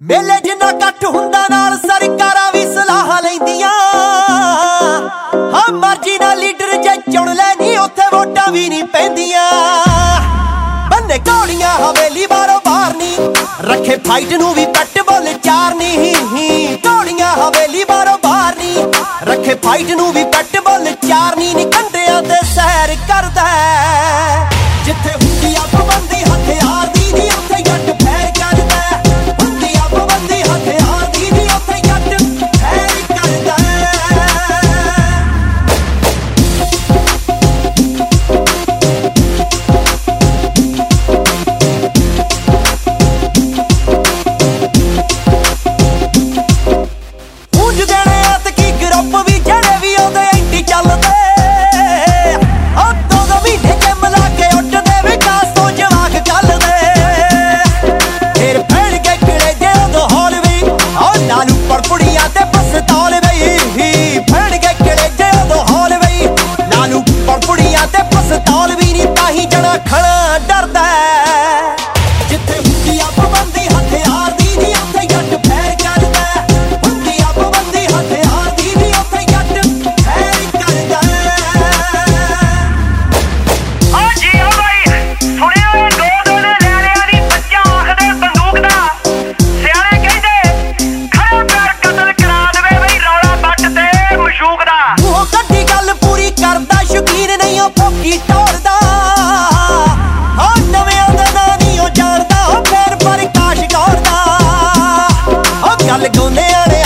ਮੇਲੇ ਜਿੰਨਾ ਕੱਟ ਹੁੰਦਾ ਨਾਲ ਸਰਕਾਰਾਂ ਵੀ ਸਲਾਹ ਲੈਂਦੀਆਂ। ਹਾਂ, ਮਰਜ਼ੀ ਦਾ ਲੀਡਰ ਜੇ ਚੁਣ ਲੈਣੀ ਉੱਥੇ ਵੋਟਾਂ ਵੀ ਨਹੀਂ ਪੈਂਦੀਆਂ। ਬੰਦੇ ਕੌੜੀਆਂ ਹਵੇਲੀ ਬਾਰੋਂ ਬਾਹਰ ਨਹੀਂ ਰੱਖੇ ਫਾਈਟ ਨੂੰ ਵੀ ਕੱਟ ਬੋਲ ਚਾਰ ਨਹੀਂ ਕੌੜੀਆਂ ਹਵੇਲੀ ਬਾਰੋਂ ਬਾਹਰ ਨਹੀਂ ਰੱਖੇ ਫਾਈਟ ਨੂੰ ਵੀ ਕੱਟ ਬੋਲ ਚਾਰ ਨਹੀਂ ਨਿਕੰਦੇ ਚੱਲ ਗਾਉਂਦੇ ਆਣੇ